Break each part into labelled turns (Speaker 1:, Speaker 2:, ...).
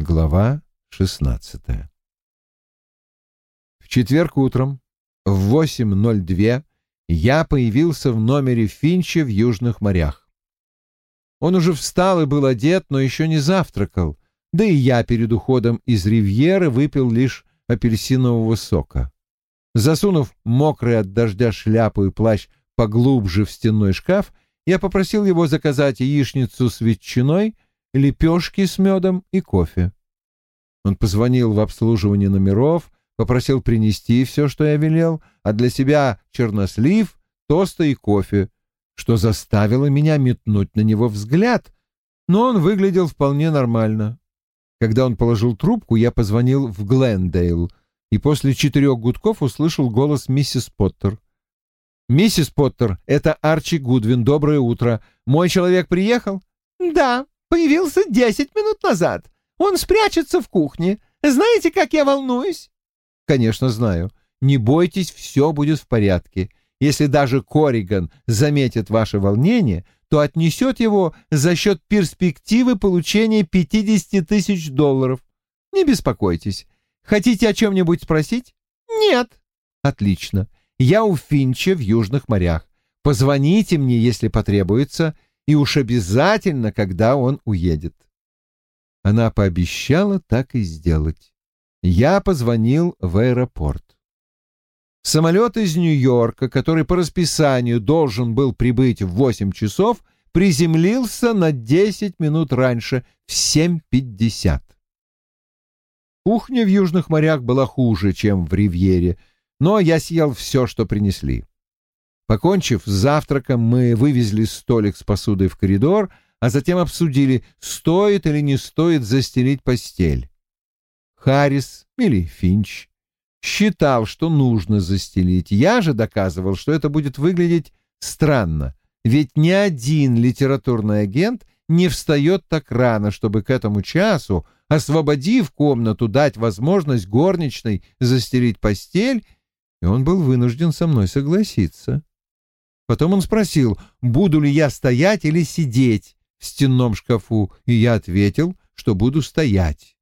Speaker 1: Глава шестнадцатая В четверг утром в 8.02 я появился в номере Финча в Южных морях. Он уже встал и был одет, но еще не завтракал, да и я перед уходом из Ривьеры выпил лишь апельсинового сока. Засунув мокрый от дождя шляпу и плащ поглубже в стенной шкаф, я попросил его заказать яичницу с ветчиной, лепешки с медом и кофе. Он позвонил в обслуживание номеров, попросил принести все, что я велел, а для себя чернослив, тосты и кофе, что заставило меня метнуть на него взгляд, но он выглядел вполне нормально. Когда он положил трубку, я позвонил в Глендейл и после четырех гудков услышал голос миссис Поттер. «Миссис Поттер, это Арчи Гудвин. Доброе утро. Мой человек приехал?»
Speaker 2: «Да, появился десять минут назад. Он спрячется в кухне. Знаете, как я волнуюсь?»
Speaker 1: «Конечно, знаю. Не бойтесь, все будет в порядке. Если даже Кориган заметит ваше волнение, то отнесет его за счет перспективы получения 50 тысяч долларов. Не беспокойтесь. Хотите о чем-нибудь спросить?
Speaker 2: Нет.
Speaker 1: Отлично. Я у Финча в Южных морях. Позвоните мне, если потребуется, и уж обязательно, когда он уедет. Она пообещала так и сделать. Я позвонил в аэропорт. Самолет из Нью-Йорка, который по расписанию должен был прибыть в 8 часов, приземлился на 10 минут раньше, в 7.50. Кухня в Южных морях была хуже, чем в Ривьере, но я съел все, что принесли. Покончив с завтраком, мы вывезли столик с посудой в коридор, а затем обсудили, стоит или не стоит застелить постель. Харрис или Финч считал, что нужно застелить. Я же доказывал, что это будет выглядеть странно, ведь ни один литературный агент не встает так рано, чтобы к этому часу, освободив комнату, дать возможность горничной застелить постель, и он был вынужден со мной согласиться. Потом он спросил, буду ли я стоять или сидеть в стенном шкафу, и я ответил, что буду стоять,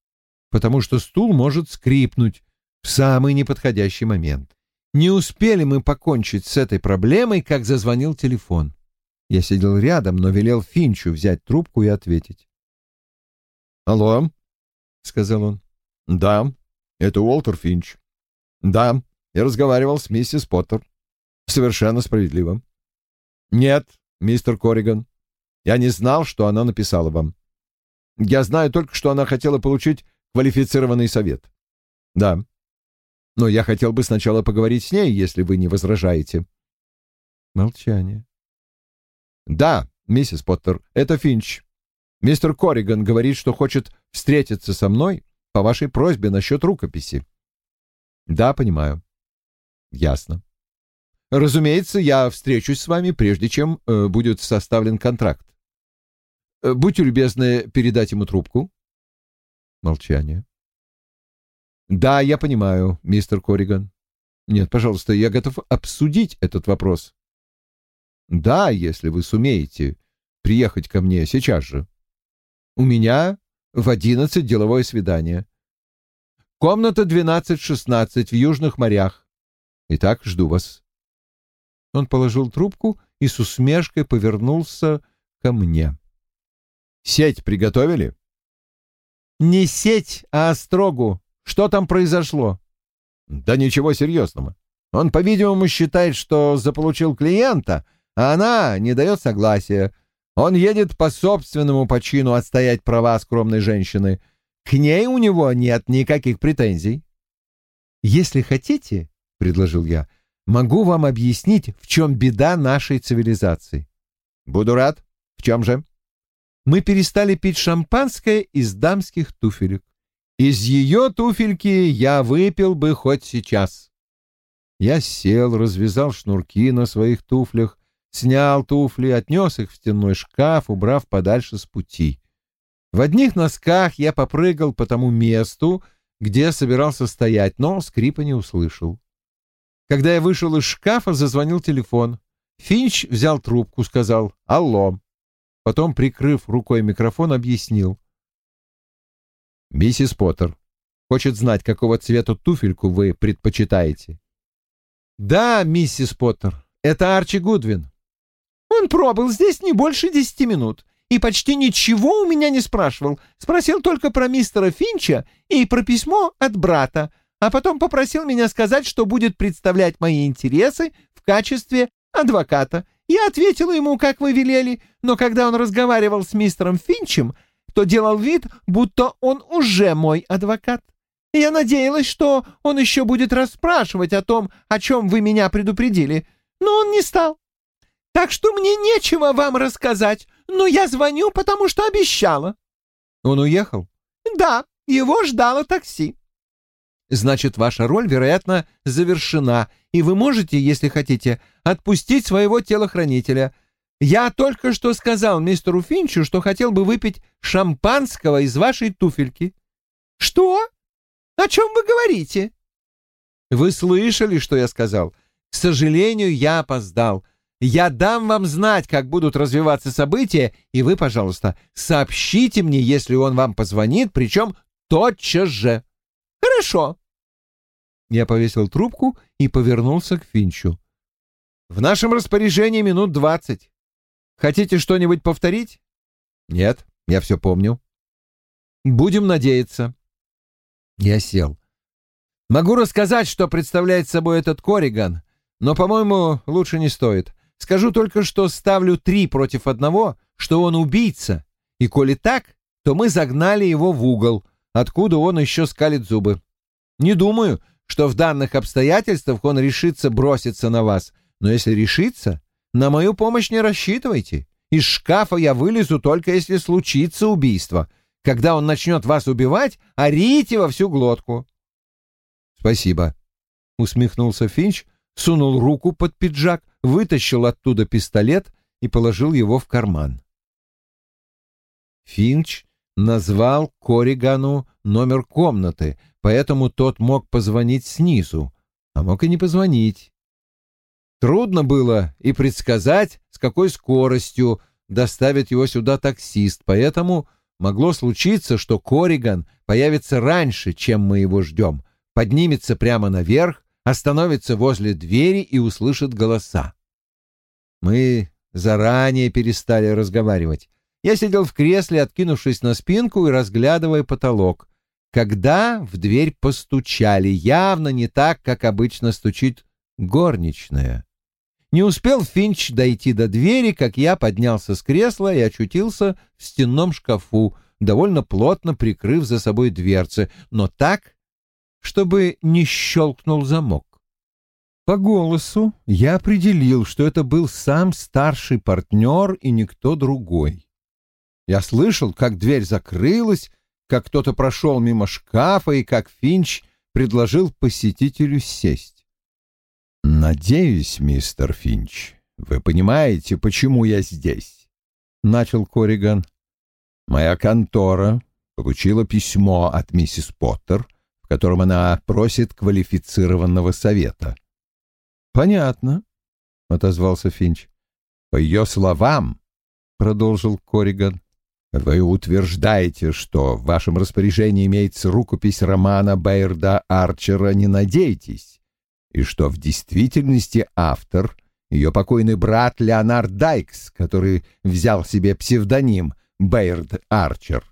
Speaker 1: потому что стул может скрипнуть, в самый неподходящий момент. Не успели мы покончить с этой проблемой, как зазвонил телефон. Я сидел рядом, но велел Финчу взять трубку и ответить. «Алло», — сказал он. «Да, это Уолтер Финч. Да, я разговаривал с миссис Поттер. Совершенно справедливо. Нет, мистер Корриган, я не знал, что она написала вам. Я знаю только, что она хотела получить квалифицированный совет. Да, но я хотел бы сначала поговорить с ней, если вы не возражаете. Молчание. Да, миссис Поттер, это Финч. Мистер Корриган говорит, что хочет встретиться со мной по вашей просьбе насчет рукописи. Да, понимаю. Ясно. Разумеется, я встречусь с вами, прежде чем э, будет составлен контракт. Э, будьте любезны передать ему трубку. Молчание. Да, я понимаю, мистер Кориган. Нет, пожалуйста, я готов обсудить этот вопрос. Да, если вы сумеете приехать ко мне сейчас же. У меня в одиннадцать деловое свидание. Комната 12-16 в Южных морях. Итак, жду вас. Он положил трубку и с усмешкой повернулся ко мне. Сеть приготовили? Не сеть, а острогу, что там произошло? Да ничего серьезного. Он, по-видимому, считает, что заполучил клиента, а она не дает согласия. Он едет по собственному почину отстоять права скромной женщины. К ней у него нет никаких претензий. «Если хотите, — предложил я, — могу вам объяснить, в чем беда нашей цивилизации». «Буду рад. В чем же?» «Мы перестали пить шампанское из дамских туфелек. Из ее туфельки я выпил бы хоть сейчас. Я сел, развязал шнурки на своих туфлях, снял туфли, отнес их в стенной шкаф, убрав подальше с пути. В одних носках я попрыгал по тому месту, где собирался стоять, но скрипа не услышал. Когда я вышел из шкафа, зазвонил телефон. Финч взял трубку, сказал «Алло». Потом, прикрыв рукой микрофон, объяснил. Миссис Поттер хочет знать, какого цвета туфельку вы предпочитаете. Да, миссис Поттер, это Арчи Гудвин.
Speaker 2: Он пробыл здесь не больше десяти минут и почти ничего у меня не спрашивал. Спросил только про мистера Финча и про письмо от брата, а потом попросил меня сказать, что будет представлять мои интересы в качестве адвоката. Я ответила ему, как вы велели, но когда он разговаривал с мистером Финчем, то делал вид, будто он уже мой адвокат. Я надеялась, что он еще будет расспрашивать о том, о чем вы меня предупредили, но он не стал. Так что мне нечего вам рассказать, но я звоню, потому что обещала».
Speaker 1: «Он уехал?»
Speaker 2: «Да, его ждало такси».
Speaker 1: «Значит, ваша роль, вероятно, завершена, и вы можете, если хотите, отпустить своего телохранителя. Я только что сказал мистеру Финчу, что хотел бы выпить шампанского из вашей туфельки».
Speaker 2: «Что? О чем вы говорите?»
Speaker 1: «Вы слышали, что я сказал? К сожалению, я опоздал». Я дам вам знать, как будут развиваться события, и вы, пожалуйста, сообщите мне, если он вам позвонит, причем тотчас же.
Speaker 2: Хорошо.
Speaker 1: Я повесил трубку и повернулся к Финчу. В нашем распоряжении минут двадцать. Хотите что-нибудь повторить? Нет, я все помню. Будем надеяться. Я сел. Могу рассказать, что представляет собой этот Кориган, но, по-моему, лучше не стоит. Скажу только, что ставлю три против одного, что он убийца, и коли так, то мы загнали его в угол, откуда он еще скалит зубы. Не думаю, что в данных обстоятельствах он решится броситься на вас, но если решится, на мою помощь не рассчитывайте. Из шкафа я вылезу только если случится убийство. Когда он начнет вас убивать, орите во всю глотку. — Спасибо, — усмехнулся Финч, сунул руку под пиджак, вытащил оттуда пистолет и положил его в карман. Финч назвал Коригану номер комнаты, поэтому тот мог позвонить снизу, а мог и не позвонить. Трудно было и предсказать, с какой скоростью доставит его сюда таксист, поэтому могло случиться, что Кориган появится раньше, чем мы его ждем, поднимется прямо наверх, остановится возле двери и услышит голоса. Мы заранее перестали разговаривать. Я сидел в кресле, откинувшись на спинку и разглядывая потолок. Когда в дверь постучали, явно не так, как обычно стучит горничная. Не успел Финч дойти до двери, как я поднялся с кресла и очутился в стенном шкафу, довольно плотно прикрыв за собой дверцы, но так, чтобы не щелкнул замок. По голосу я определил, что это был сам старший партнер и никто другой. Я слышал, как дверь закрылась, как кто-то прошел мимо шкафа и как Финч предложил посетителю сесть. «Надеюсь, мистер Финч, вы понимаете, почему я здесь?» — начал Кориган. «Моя контора получила письмо от миссис Поттер, в котором она просит квалифицированного совета». «Понятно», — отозвался Финч. «По ее словам», — продолжил Кориган, — «вы утверждаете, что в вашем распоряжении имеется рукопись романа Бейрда Арчера «Не надейтесь», и что в действительности автор — ее покойный брат Леонард Дайкс, который взял себе псевдоним Бейрд Арчер».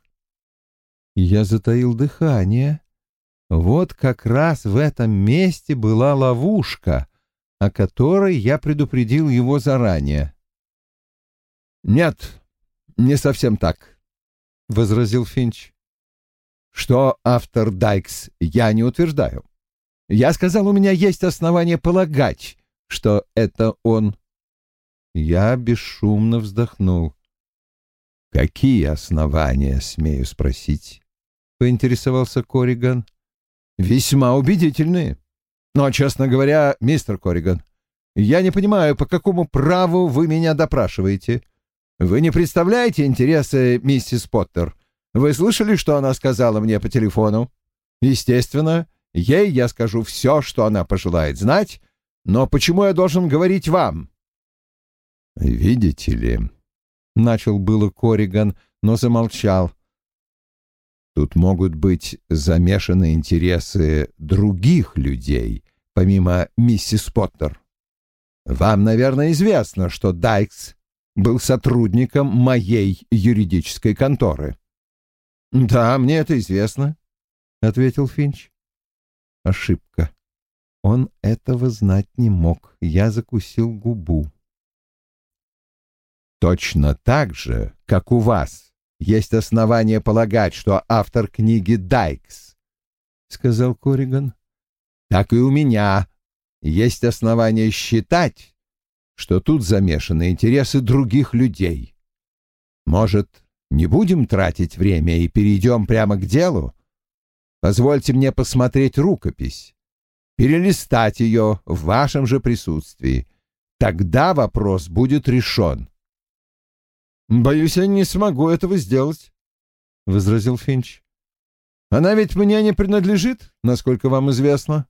Speaker 1: Я затаил дыхание. Вот как раз в этом месте была ловушка — о которой я предупредил его заранее. «Нет, не совсем так», — возразил Финч. «Что автор Дайкс, я не утверждаю. Я сказал, у меня есть основания полагать, что это он». Я бесшумно вздохнул. «Какие основания, смею спросить?» — поинтересовался Кориган. «Весьма убедительные». Но, честно говоря, мистер Кориган, я не понимаю, по какому праву вы меня допрашиваете. Вы не представляете интересы миссис Поттер. Вы слышали, что она сказала мне по телефону? Естественно, ей я скажу все, что она пожелает знать, но почему я должен говорить вам? Видите ли, начал было Кориган, но замолчал. тут могут быть замешаны интересы других людей, помимо миссис Поттер. Вам, наверное, известно, что Дайкс был сотрудником моей юридической конторы.
Speaker 2: Да, мне это известно, ответил Финч.
Speaker 1: Ошибка. Он этого знать не мог. Я закусил губу. Точно так же, как у вас, есть основания полагать, что автор книги Дайкс, сказал Кориган. Так и у меня есть основания считать, что тут замешаны интересы других людей. Может, не будем тратить время и перейдем прямо к делу? Позвольте мне посмотреть рукопись, перелистать ее в вашем же присутствии. Тогда вопрос будет решен.
Speaker 2: «Боюсь, я не смогу этого сделать», — возразил Финч. «Она ведь мне не принадлежит, насколько вам известно».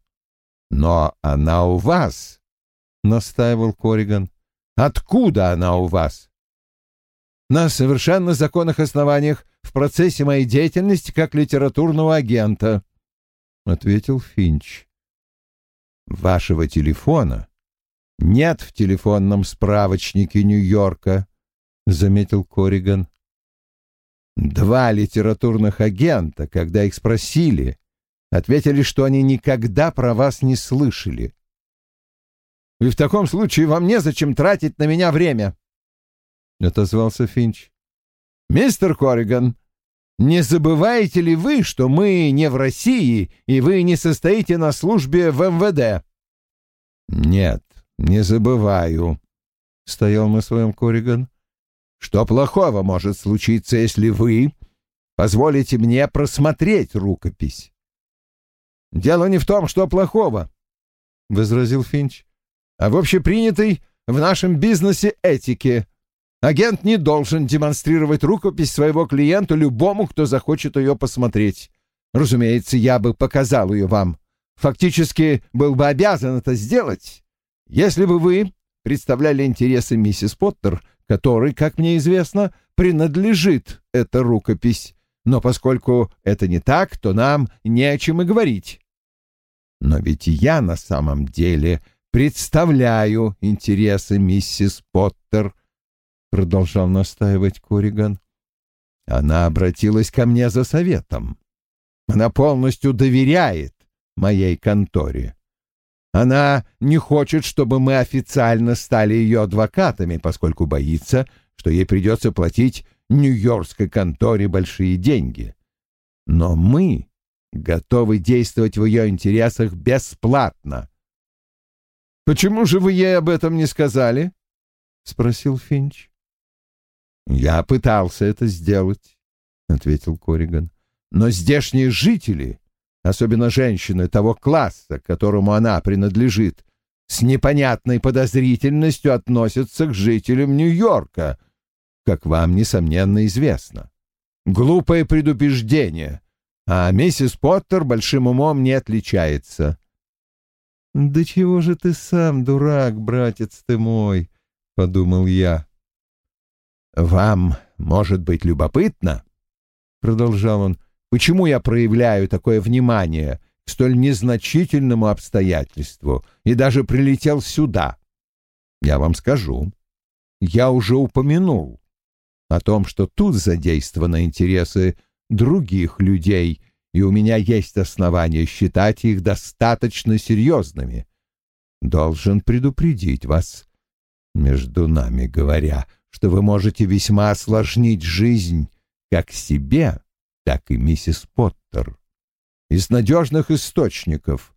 Speaker 1: «Но она у вас», — настаивал Кориган. «Откуда она у вас?»
Speaker 2: «На совершенно законных основаниях в процессе моей деятельности как литературного агента», — ответил Финч.
Speaker 1: «Вашего телефона нет в телефонном справочнике Нью-Йорка», — заметил Кориган. Два литературных агента, когда их спросили, ответили, что они никогда про вас не слышали.
Speaker 2: «И в таком случае вам незачем тратить на меня время», — отозвался Финч. «Мистер Кориган, не забываете ли вы, что мы не в России, и вы не состоите на службе в МВД?»
Speaker 1: «Нет, не забываю», — стоял на своем Кориган. Что плохого может случиться, если вы позволите мне просмотреть рукопись?
Speaker 2: Дело не в том, что плохого, — возразил Финч, — а в общепринятой в нашем бизнесе этике. Агент не должен демонстрировать рукопись своего клиенту любому, кто захочет ее посмотреть. Разумеется, я бы показал ее вам. Фактически был бы обязан это сделать, если бы вы представляли интересы миссис Поттер которой, как мне известно, принадлежит эта рукопись. Но поскольку это не так, то нам не о чем и говорить.
Speaker 1: Но ведь я на самом деле представляю интересы миссис Поттер, продолжал настаивать Кориган. Она обратилась ко мне за советом. Она полностью доверяет моей конторе. Она не хочет, чтобы мы официально стали ее адвокатами, поскольку боится, что ей придется платить нью-йоркской конторе большие деньги. Но мы готовы действовать в ее интересах бесплатно.
Speaker 2: «Почему же вы ей об этом не сказали?» — спросил Финч.
Speaker 1: «Я пытался это сделать», — ответил Кориган. «Но здешние жители особенно женщины того класса, которому она принадлежит, с непонятной подозрительностью относятся к жителям Нью-Йорка, как вам, несомненно, известно. Глупое предубеждение, а миссис Поттер большим умом не отличается.
Speaker 2: — Да чего же ты сам, дурак, братец ты мой, — подумал я.
Speaker 1: — Вам, может быть, любопытно, — продолжал он, Почему я проявляю такое внимание к столь незначительному обстоятельству и даже прилетел сюда? Я вам скажу. Я уже упомянул о том, что тут задействованы интересы других людей, и у меня есть основания считать их достаточно серьезными. Должен предупредить вас, между нами говоря, что вы можете весьма осложнить жизнь как себе, так и миссис Поттер. Из надежных источников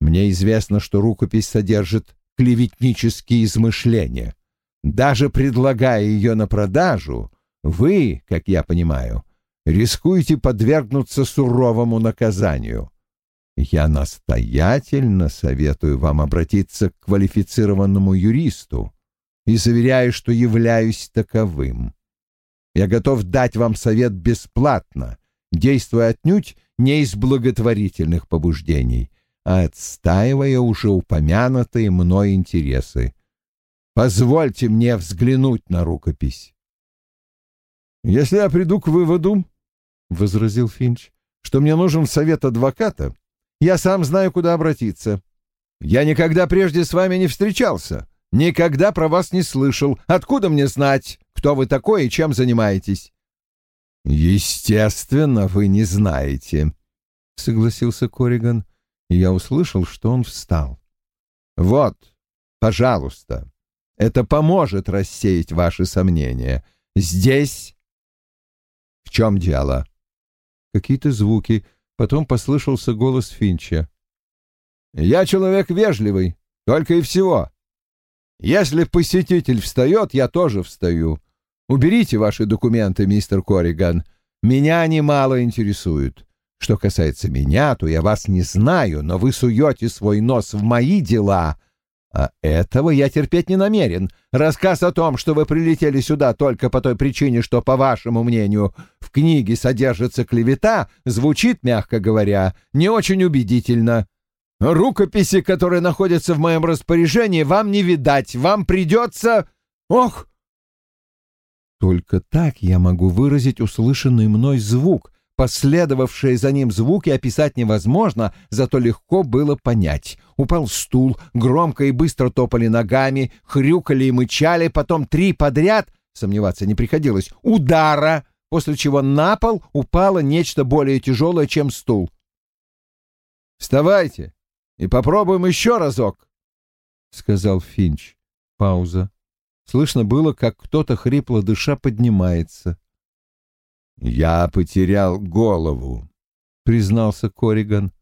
Speaker 1: мне известно, что рукопись содержит клеветнические измышления. Даже предлагая ее на продажу, вы, как я понимаю, рискуете подвергнуться суровому наказанию. Я настоятельно советую вам обратиться к квалифицированному юристу и заверяю, что являюсь таковым. Я готов дать вам совет бесплатно, действуя отнюдь не из благотворительных побуждений, а отстаивая уже упомянутые мной интересы. Позвольте мне взглянуть на рукопись.
Speaker 2: «Если я приду к выводу, — возразил Финч,
Speaker 1: что мне нужен совет адвоката, я сам знаю, куда обратиться. Я никогда прежде с вами не встречался, никогда про вас не слышал. Откуда мне знать, кто вы такой и чем занимаетесь?» «Естественно, вы не знаете», — согласился Кориган, и я услышал, что он встал. «Вот, пожалуйста, это поможет рассеять ваши сомнения. Здесь...» «В чем дело?» Какие-то звуки, потом послышался голос Финча. «Я человек вежливый, только и всего. Если посетитель встает, я тоже встаю. Уберите ваши документы, мистер Корриган. Меня они мало интересуют. Что касается меня, то я вас не знаю, но вы суете свой нос в мои дела. А этого я терпеть не намерен. Рассказ о том, что вы прилетели сюда только по той причине, что, по вашему мнению, в книге содержится клевета, звучит, мягко говоря, не очень убедительно. Рукописи, которые находятся в моем распоряжении, вам не видать. Вам придется... Ох, только так я могу выразить услышанный мной звук. Последовавшие за ним звуки описать невозможно, зато легко было понять. Упал стул, громко и быстро топали ногами, хрюкали и мычали, потом три подряд, сомневаться не приходилось, удара, после чего на пол упало нечто более тяжелое, чем стул. «Вставайте и попробуем еще разок», — сказал Финч. Пауза. Слышно было, как кто-то хрипло дыша поднимается. «Я потерял голову», — признался Кориган.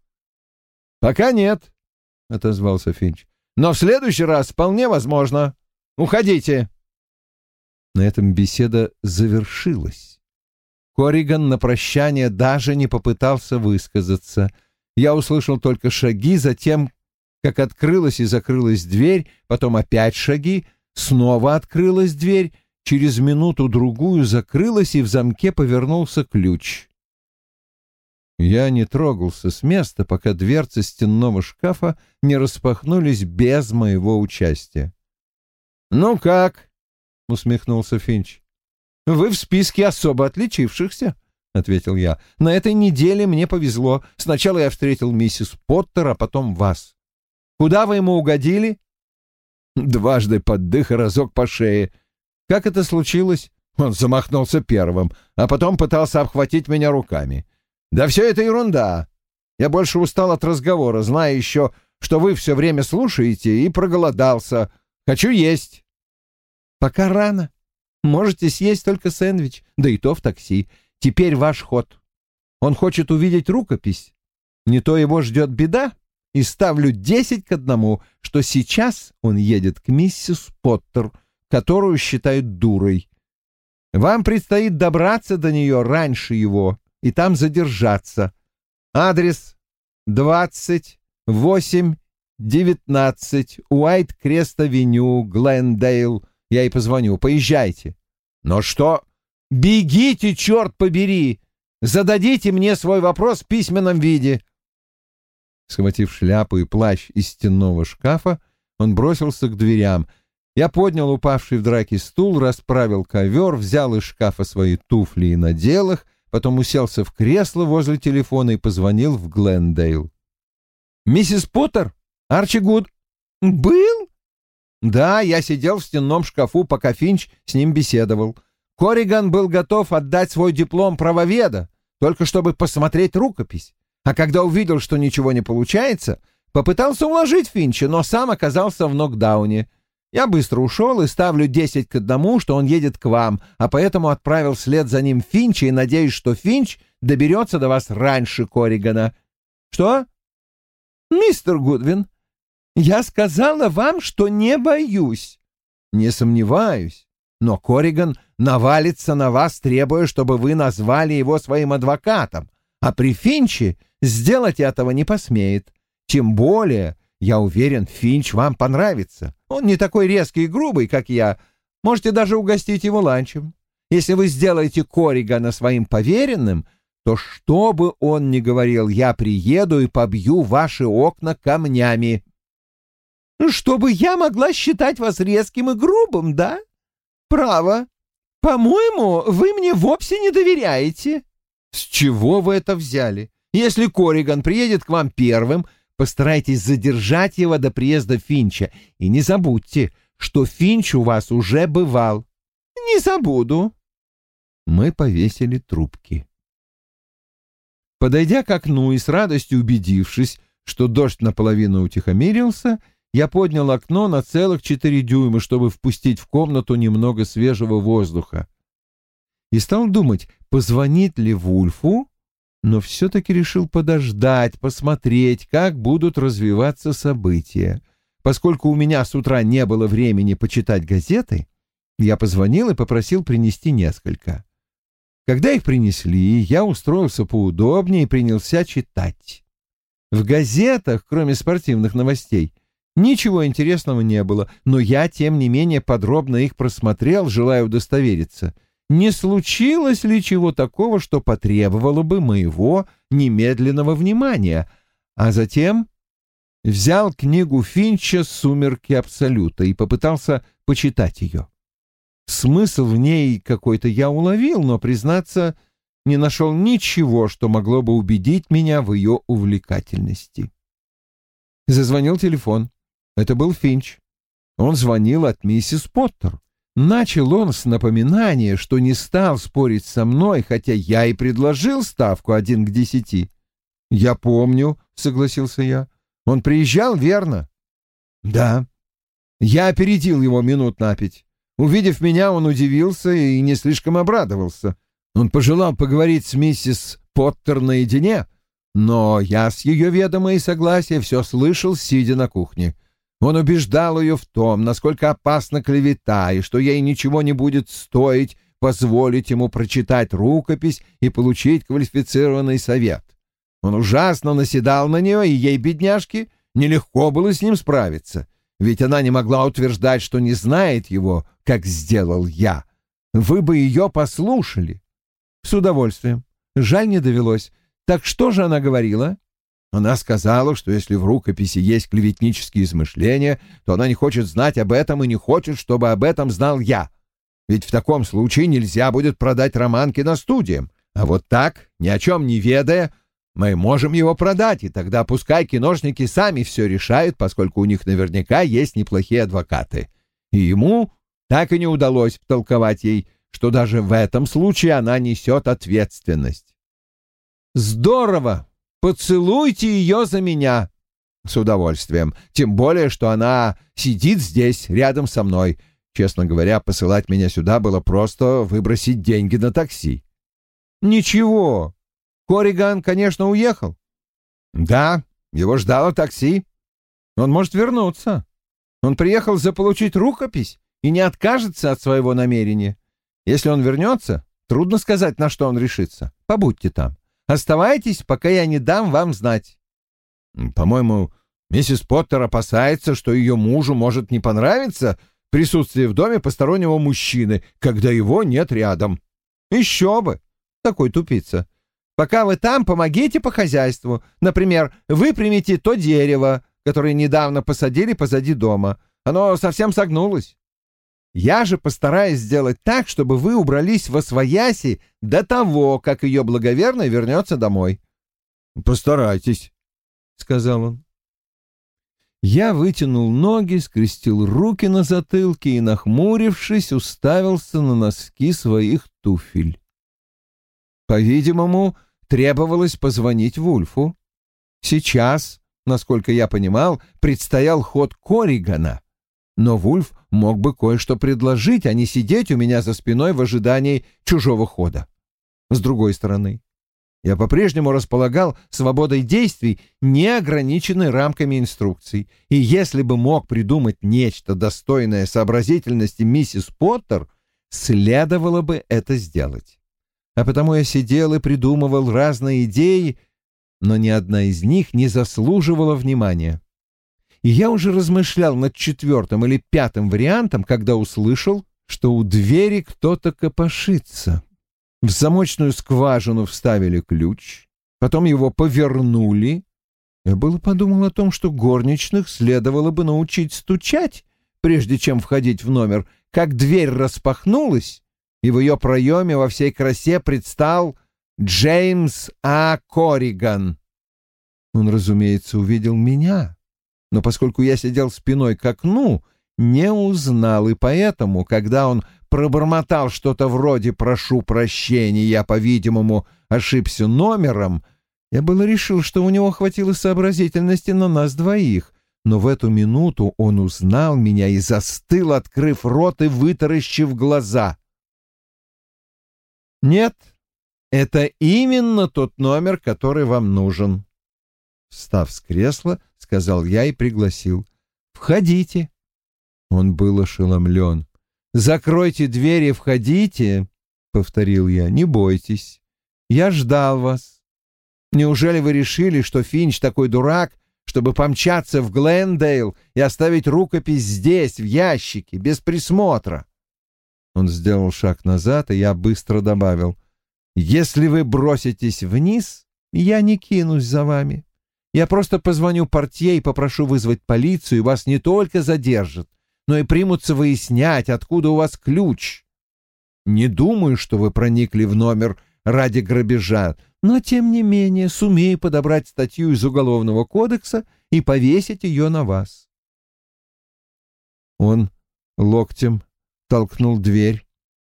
Speaker 1: «Пока нет», — отозвался Финч. «Но в следующий раз вполне возможно. Уходите». На этом беседа завершилась. Кориган на прощание даже не попытался высказаться. Я услышал только шаги, затем, как открылась и закрылась дверь, потом опять шаги, Снова открылась дверь, через минуту-другую закрылась, и в замке повернулся ключ. Я не трогался с места, пока дверцы стенного шкафа не распахнулись без моего участия. «Ну как?» — усмехнулся Финч. «Вы в списке особо отличившихся», — ответил я. «На этой неделе мне повезло. Сначала я встретил миссис Поттер, а потом вас. Куда вы ему угодили?» Дважды под дых и разок по шее. Как это случилось? Он замахнулся первым, а потом пытался обхватить меня руками. Да все это ерунда. Я больше устал от разговора, зная еще, что вы все время слушаете, и проголодался. Хочу есть. Пока рано. Можете съесть только сэндвич, да и то в такси. Теперь ваш ход. Он хочет увидеть рукопись. Не то его ждет беда, и ставлю десять к одному, что сейчас он едет к миссис Поттер, которую считают дурой. Вам предстоит добраться до нее раньше его и там задержаться. Адрес 2819 Уайт Крест-авеню, Глендейл. Я и позвоню. Поезжайте. Но что? Бегите, черт побери! Зададите мне свой вопрос в письменном виде. Схватив шляпу и плащ из стенного шкафа, он бросился к дверям. Я поднял упавший в драке стул, расправил ковер, взял из шкафа свои туфли и надел их, потом уселся в кресло возле телефона и позвонил в Глендейл. «Миссис Поттер? Арчи Гуд?» «Был?» «Да, я сидел в стенном шкафу, пока Финч с ним беседовал. Кориган был готов отдать свой диплом правоведа, только чтобы посмотреть рукопись а когда увидел, что ничего не получается, попытался уложить Финча, но сам оказался в нокдауне. Я быстро ушел и ставлю десять к одному, что он едет к вам, а поэтому отправил вслед за ним Финча и надеюсь, что Финч доберется до вас раньше Коригана. Что? Мистер Гудвин, я сказала вам, что не боюсь. Не сомневаюсь. Но Кориган навалится на вас, требуя, чтобы вы назвали его своим адвокатом. А при Финче сделать этого не посмеет. Тем более, я уверен, Финч вам понравится. Он не такой резкий и грубый, как я. Можете даже угостить его ланчем. Если вы сделаете Корригана своим поверенным, то что бы он ни говорил, я приеду и побью ваши окна камнями. Чтобы я могла считать вас резким и грубым, да? Право. По-моему, вы мне вовсе не доверяете. С чего вы это взяли? Если Кориган приедет к вам первым, постарайтесь задержать его до приезда Финча. И не забудьте, что Финч у вас уже бывал.
Speaker 2: Не забуду.
Speaker 1: Мы повесили трубки. Подойдя к окну и с радостью убедившись, что дождь наполовину утихомирился, я поднял окно на целых четыре дюйма, чтобы впустить в комнату немного свежего воздуха. И стал думать, позвонить ли Вульфу, но все-таки решил подождать, посмотреть, как будут развиваться события. Поскольку у меня с утра не было времени почитать газеты, я позвонил и попросил принести несколько. Когда их принесли, я устроился поудобнее и принялся читать. В газетах, кроме спортивных новостей, ничего интересного не было, но я, тем не менее, подробно их просмотрел, желая удостовериться, не случилось ли чего такого, что потребовало бы моего немедленного внимания, а затем взял книгу Финча «Сумерки Абсолюта» и попытался почитать ее. Смысл в ней какой-то я уловил, но, признаться, не нашел ничего, что могло бы убедить меня в ее увлекательности. Зазвонил телефон. Это был Финч. Он звонил от миссис Поттер. Начал он с напоминания, что не стал спорить со мной, хотя я и предложил ставку один к десяти. «Я помню», — согласился я. «Он приезжал, верно?» «Да». Я опередил его минут на пять. Увидев меня, он удивился и не слишком обрадовался. Он пожелал поговорить с миссис Поттер наедине, но я с ее ведома и согласия все слышал, сидя на кухне. Он убеждал ее в том, насколько опасна клевета, и что ей ничего не будет стоить позволить ему прочитать рукопись и получить квалифицированный совет. Он ужасно наседал на нее, и ей, бедняжке, нелегко было с ним справиться — ведь она не могла утверждать, что не знает его, как сделал я. Вы бы ее послушали. С удовольствием. Жаль, не довелось. Так что же она говорила? Она сказала, что если в рукописи есть клеветнические измышления, то она не хочет знать об этом и не хочет, чтобы об этом знал я. Ведь в таком случае нельзя будет продать роман киностудиям. А вот так, ни о чем не ведая, мы можем его продать, и тогда пускай киношники сами все решают, поскольку у них наверняка есть неплохие адвокаты. И ему так и не удалось втолковать ей, что даже в этом случае она несет ответственность. «Здорово! Поцелуйте ее за меня!» «С удовольствием. Тем более, что она сидит здесь, рядом со мной. Честно говоря, посылать меня сюда было просто выбросить деньги на такси». «Ничего, Кориган, конечно, уехал. Да, его ждало такси. Он может вернуться. Он приехал заполучить рукопись и не откажется от своего намерения. Если он вернется, трудно сказать, на что он решится. Побудьте там. Оставайтесь, пока я не дам вам знать. По-моему, миссис Поттер опасается, что ее мужу может не понравиться присутствие в доме постороннего мужчины, когда его нет рядом. Еще бы! Такой тупица. Пока вы там, помогите по хозяйству. Например, выпрямите то дерево, которое недавно посадили позади дома. Оно совсем согнулось. Я же постараюсь сделать так, чтобы вы убрались во свояси до того, как ее благоверно вернется домой. — Постарайтесь, — сказал он. Я вытянул ноги, скрестил руки на затылке и, нахмурившись, уставился на носки своих туфель. По-видимому, требовалось позвонить Вульфу. Сейчас, насколько я понимал, предстоял ход Коригана. Но Вульф мог бы кое-что предложить, а не сидеть у меня за спиной в ожидании чужого хода. С другой стороны, я по-прежнему располагал свободой действий, не ограниченной рамками инструкций, и если бы мог придумать нечто достойное сообразительности миссис Поттер, следовало бы это сделать а потому я сидел и придумывал разные идеи, но ни одна из них не заслуживала внимания. И я уже размышлял над четвертым или пятым вариантом, когда услышал, что у двери кто-то копошится. В замочную скважину вставили ключ, потом его повернули. Я было подумал о том, что горничных следовало бы научить стучать, прежде чем входить в номер, как дверь распахнулась, и в ее проеме во всей красе предстал Джеймс А. Кориган. Он, разумеется, увидел меня, но поскольку я сидел спиной к окну, не узнал, и поэтому, когда он пробормотал что-то вроде «прошу прощения, я, по-видимому, ошибся номером», я было решил, что у него хватило сообразительности на нас двоих, но в эту минуту он узнал меня и застыл, открыв рот и вытаращив глаза. «Нет, это именно тот номер, который вам нужен», Встав с кресла, сказал я и пригласил. «Входите». Он был ошеломлен. «Закройте дверь и входите», — повторил я. «Не бойтесь. Я ждал вас. Неужели вы решили, что Финч такой дурак, чтобы помчаться в Глендейл и оставить рукопись здесь, в ящике, без присмотра?» Он сделал шаг назад, и я быстро добавил. «Если вы броситесь вниз, я не кинусь за вами. Я просто позвоню портье и попрошу вызвать полицию, и вас не только задержат, но и примутся выяснять, откуда у вас ключ. Не думаю, что вы проникли в номер ради грабежа, но, тем не менее, сумею подобрать статью из Уголовного кодекса и повесить ее на вас. Он локтем толкнул дверь,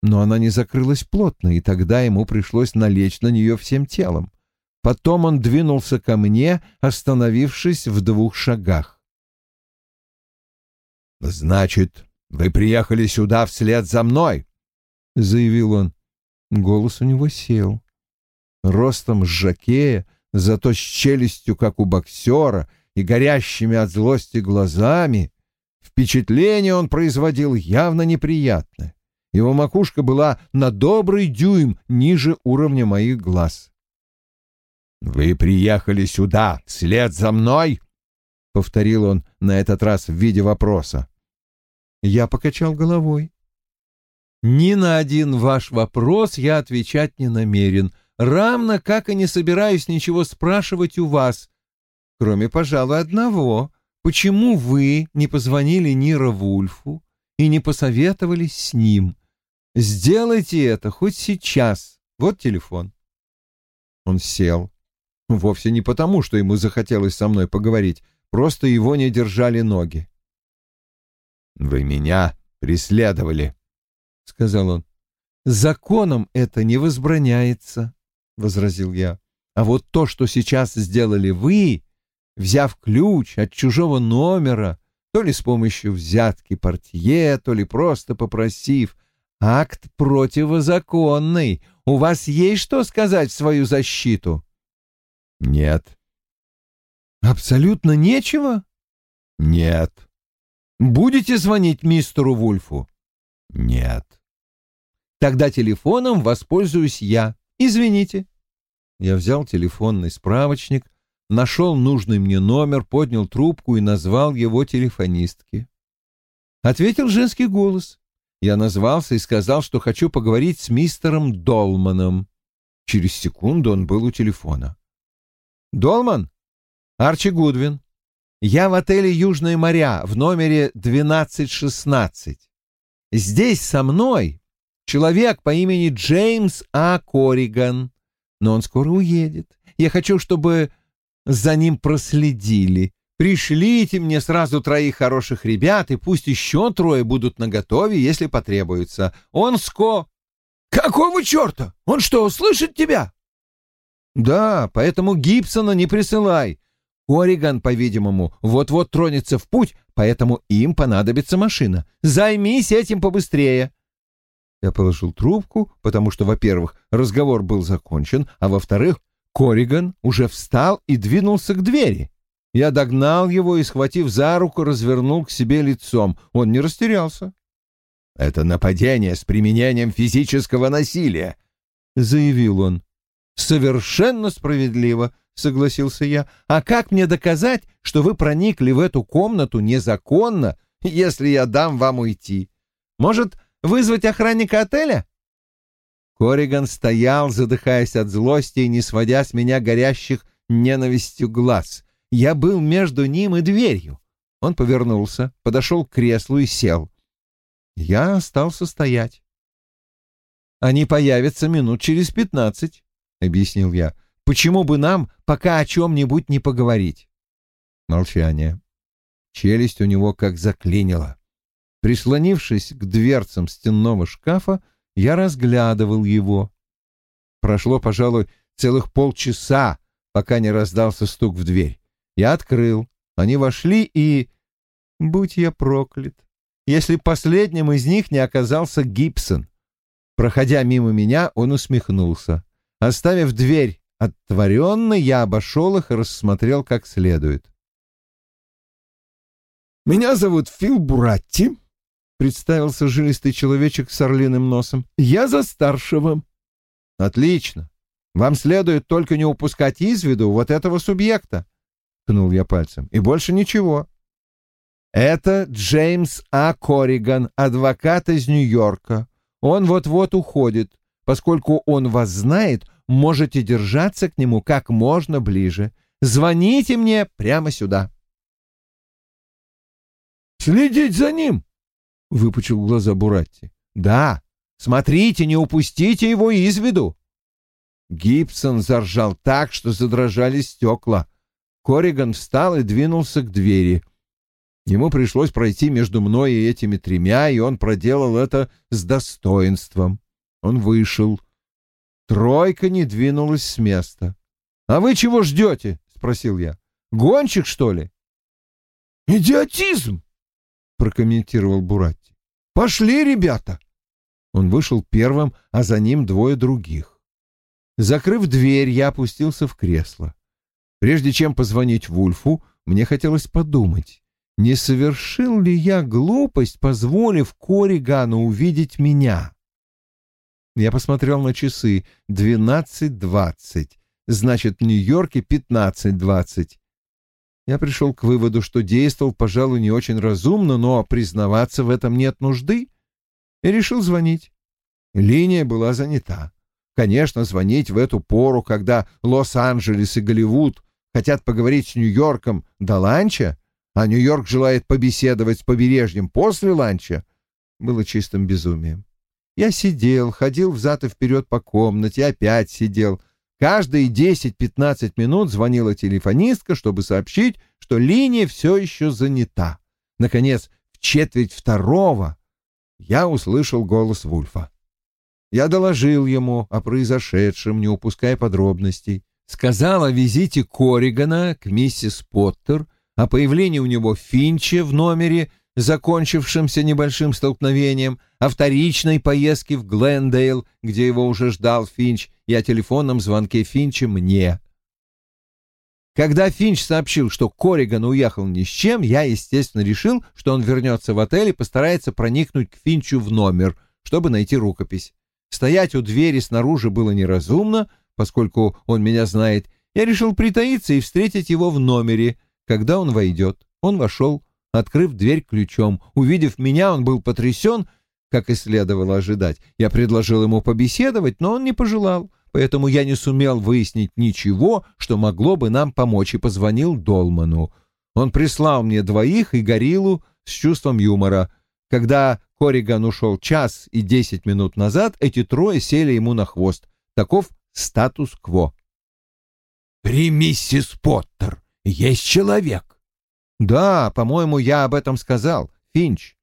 Speaker 1: но она не закрылась плотно, и тогда ему пришлось налечь на нее всем телом. Потом он двинулся ко мне, остановившись в двух шагах. «Значит, вы приехали сюда вслед за мной?» — заявил он. Голос у него сел. Ростом с жакея, зато с челюстью, как у боксера, и горящими от злости глазами, впечатление он производил явно неприятное. Его макушка была на добрый дюйм ниже уровня моих глаз. «Вы приехали сюда вслед за мной?» — повторил он на этот раз в виде вопроса. Я покачал головой. «Ни на один ваш вопрос я отвечать не намерен, равно как и не собираюсь ничего спрашивать у вас, кроме, пожалуй, одного. Почему вы не позвонили Нира Вульфу и не посоветовались с ним? Сделайте это хоть сейчас. Вот телефон». Он сел Вовсе не потому, что ему захотелось со мной поговорить, просто его не держали ноги. «Вы меня преследовали», — сказал он. «Законом это не возбраняется», — возразил я. «А вот то, что сейчас сделали вы, взяв ключ от чужого номера, то ли с помощью взятки портье, то ли просто попросив, акт противозаконный. У вас есть что сказать в свою защиту?» Нет. Абсолютно нечего? Нет. Будете звонить мистеру Вульфу? Нет. Тогда телефоном воспользуюсь я. Извините. Я взял телефонный справочник, нашел нужный мне номер, поднял трубку и назвал его телефонистке. Ответил женский голос. Я назвался и сказал, что хочу поговорить с мистером Долманом. Через секунду он был у телефона. Долман? Арчи Гудвин. Я в отеле «Южные моря» в номере 1216. Здесь со мной человек по имени Джеймс А. Кориган, но он скоро уедет. Я хочу, чтобы за ним проследили. Пришлите мне сразу троих хороших ребят, и пусть еще трое будут наготове, если потребуется. Он ско... Какого черта? Он что, услышит тебя? Да, поэтому Гибсона не присылай. Ориган, по-видимому, вот-вот тронется в путь, поэтому им понадобится машина. Займись этим побыстрее. Я положил трубку, потому что, во-первых, разговор был закончен, а во-вторых, Кориган уже встал и двинулся к двери. Я догнал его и, схватив за руку, развернул к себе лицом. Он не растерялся. «Это нападение с применением физического насилия», — заявил он. Совершенно справедливо, согласился я. А как мне доказать, что вы проникли в эту комнату незаконно, если я дам вам уйти? Может, вызвать охранника отеля? Кориган стоял, задыхаясь от злости и не сводя с меня горящих ненавистью глаз. Я был между ним и дверью. Он повернулся, подошел к креслу и сел. Я остался стоять. Они появятся минут через пятнадцать. — объяснил я. «Почему бы нам пока о чем-нибудь не поговорить?» Молчание. Челюсть у него как заклинила. Прислонившись к дверцам стенного шкафа, я разглядывал его. Прошло, пожалуй, целых полчаса, пока не раздался стук в дверь. Я открыл. Они вошли и... Будь я проклят, если последним из них не оказался Гибсон. Проходя мимо меня, он усмехнулся. Оставив дверь отворенной, я обошел их и рассмотрел как следует. «Меня зовут Фил Буратти», — представился жилистый человечек с орлиным носом. «Я за старшего». «Отлично. Вам следует только не упускать из виду вот этого субъекта», — ткнул я пальцем. «И больше ничего». «Это Джеймс А. Корриган, адвокат из Нью-Йорка. Он вот-вот уходит. Поскольку он вас знает, можете держаться к нему как можно ближе. Звоните мне прямо сюда».
Speaker 2: «Следить за ним?» — выпучил глаза Буратти.
Speaker 1: «Да, смотрите, не упустите его из виду». Гибсон заржал так, что задрожали стекла. Корриган встал и двинулся к двери. Ему пришлось пройти между мной и этими тремя, и он проделал это с достоинством. Он вышел. Тройка не двинулась с места. «А вы чего ждете?» — спросил я. «Гонщик, что ли?»
Speaker 2: «Идиотизм!» прокомментировал Буратти. «Пошли, ребята!»
Speaker 1: Он вышел первым, а за ним двое других. Закрыв дверь, я опустился в кресло. Прежде чем позвонить Вульфу, мне хотелось подумать, не совершил ли я глупость, позволив Коригану увидеть меня. Я посмотрел на часы. Двенадцать двадцать. Значит, в Нью-Йорке пятнадцать двадцать. Я пришел к выводу, что действовал, пожалуй, не очень разумно, но признаваться в этом нет нужды, и решил звонить. Линия была занята. Конечно, звонить в эту пору, когда Лос-Анджелес и Голливуд хотят поговорить с Нью-Йорком до ланча, а Нью-Йорк желает побеседовать с побережьем после ланча, было чистым безумием. Я сидел, ходил взад и вперед по комнате, опять сидел, Каждые 10-15 минут звонила телефонистка, чтобы сообщить, что линия все еще занята. Наконец, в четверть второго я услышал голос Вульфа. Я доложил ему о произошедшем, не упуская подробностей. Сказал о визите Корригана к миссис Поттер, о появлении у него Финча в номере закончившимся небольшим столкновением, о вторичной поездке в Глендейл, где его уже ждал Финч, и о телефонном звонке Финча мне. Когда Финч сообщил, что Корриган уехал ни с чем, я, естественно, решил, что он вернется в отель и постарается проникнуть к Финчу в номер, чтобы найти рукопись. Стоять у двери снаружи было неразумно, поскольку он меня знает. Я решил притаиться и встретить его в номере, когда он войдет. Он вошел открыв дверь ключом. Увидев меня, он был потрясен, как и следовало ожидать. Я предложил ему побеседовать, но он не пожелал, поэтому я не сумел выяснить ничего, что могло бы нам помочь, и позвонил Долману. Он прислал мне двоих и гориллу с чувством юмора. Когда Кориган ушел час и десять минут назад, эти трое сели ему на хвост. Таков статус-кво.
Speaker 2: «При миссис Поттер есть человек»,
Speaker 1: да, по-моему, я об этом сказал, Финч.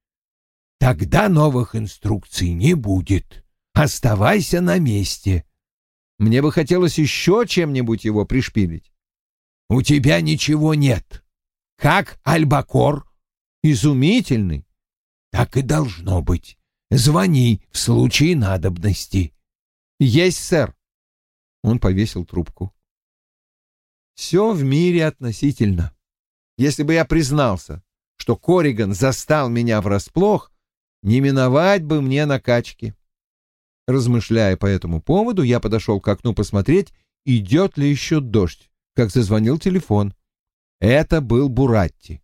Speaker 2: Тогда новых инструкций не будет. Оставайся на месте.
Speaker 1: Мне бы хотелось еще чем-нибудь его пришпилить.
Speaker 2: У тебя ничего нет. Как Альбакор?
Speaker 1: Изумительный.
Speaker 2: Так и должно быть. Звони в случае надобности.
Speaker 1: Есть, сэр. Он повесил трубку. Все в мире относительно. Если бы я признался, что Кориган застал меня врасплох, не миновать бы мне накачки. Размышляя по этому поводу, я подошел к окну посмотреть, идет ли еще дождь, как зазвонил телефон. Это был Буратти.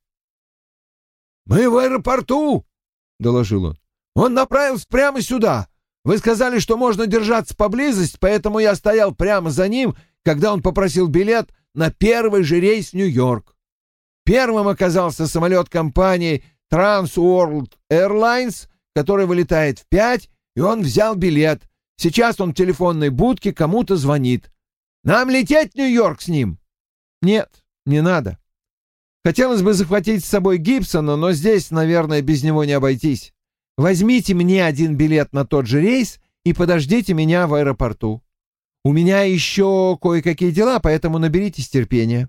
Speaker 2: «Мы в аэропорту!» — доложил он. «Он направился прямо сюда. Вы сказали, что можно держаться поблизости, поэтому я стоял прямо за ним, когда он попросил билет на первый же рейс в Нью-Йорк. Первым оказался самолет компании Trans World Airlines, который вылетает в пять, и он взял билет. Сейчас он в телефонной будке кому-то звонит.
Speaker 1: Нам лететь в Нью-Йорк с ним?»
Speaker 2: «Нет, не надо. Хотелось бы захватить с собой Гибсона, но здесь, наверное, без него не обойтись. Возьмите мне один билет на тот же рейс и подождите меня в аэропорту. У меня еще кое-какие дела, поэтому наберитесь терпения.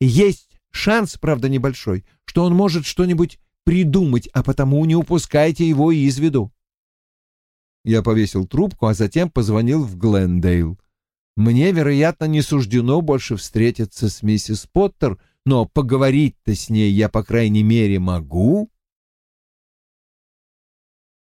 Speaker 2: Есть шанс, правда небольшой, что он может что-нибудь придумать, а потому не упускайте его из виду. Я повесил трубку, а затем позвонил в Глендейл. Мне, вероятно, не суждено больше встретиться с миссис Поттер, но поговорить-то с ней я, по крайней мере, могу.